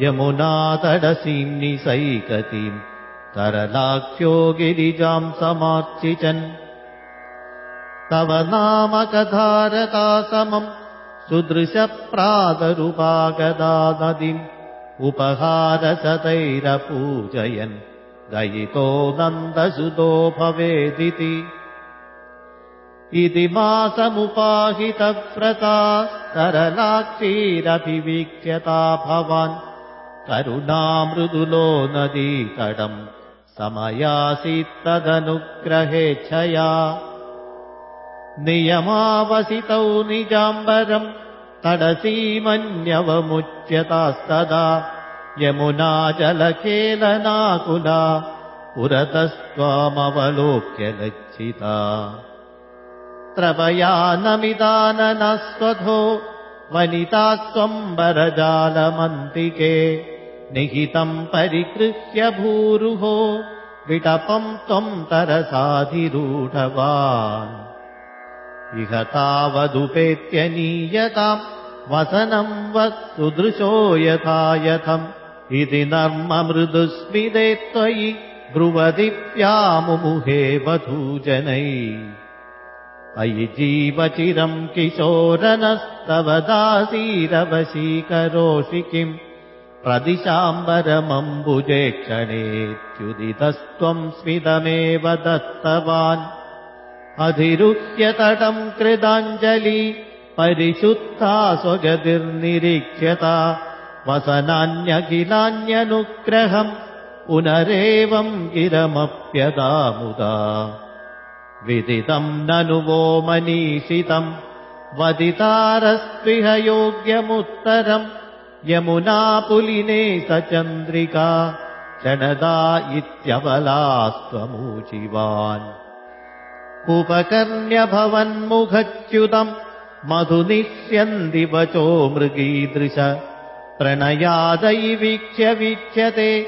यमुनातडसीम् निसैकतीम् तरलाख्यो गिरिजाम् समार्चिचन्। तव नामकधारता समम् सुदृशप्रादरुपागदा नदीम् उपहारसतैरपूजयन्। दयितो नन्दसुतो भवेदिति इति मासमुपाहितव्रता सरलाक्षीरभिवीक्ष्यता भवान् करुणामृदुलो नदीतडम् समयासीत्तदनुग्रहेच्छया नियमावसितौ निजाम्बरम् तडसीमन्यवमुच्यतास्तदा यमुना जलखेलनाकुला पुरतस्त्वामवलोक्य लज्जिता त्रवयानमिदाननस्वधो वनिता त्वम्बरजालमन्तिके निहितम् परिकृह्य भूरुहो विटपम् त्वम् तरसाधिरूढवान्। इह तावदुपेत्यनीयताम् वसनम् वत्सुदृशो यथा यथम् इति नर्म मृदुस्मिते त्वयि ब्रुवदिव्यामुमुहे वधूजनै। अयि जीवचिरम् किशोरनस्तव दासीरवशीकरोषि किम् प्रदिशाम्बरमम्बुजे क्षणेत्युदितस्त्वम् स्मितमेव दत्तवान्। अधिरुह्यतटम् कृताञ्जलि परिशुद्धा स्वगतिर्निरीक्ष्यता। वसनान्यखिलान्यनुग्रहम् पुनरेवम् गिरमप्यदामुदा विदितम् ननु वो मनीषितम् वदितारस्त्विह योग्यमुत्तरम् यमुना पुलिने स चन्द्रिका क्षणदा इत्यबलास्त्वमूचिवान् उपकर्ण्यभवन्मुखच्युतम् मधुनिष्यन्ति वचो मृगीदृश। प्रणयादयि वीक्ष्य वीक्ष्यते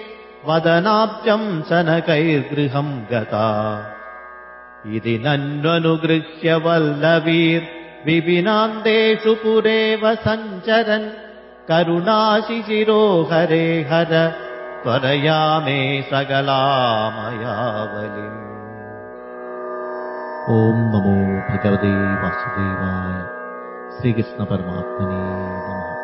वदनाब्जम् शनकैर्गृहम् गता। इति नन्वनुगृह्य वल्लवीर्विपिनान्तेषु पुरेव सञ्चरन् करुणाशिशिरो हरे हर त्वरया मे सकलामयावलिम् ॐ नमो भगवते वासुदेवाय श्रीकृष्णपरमात्मने नमः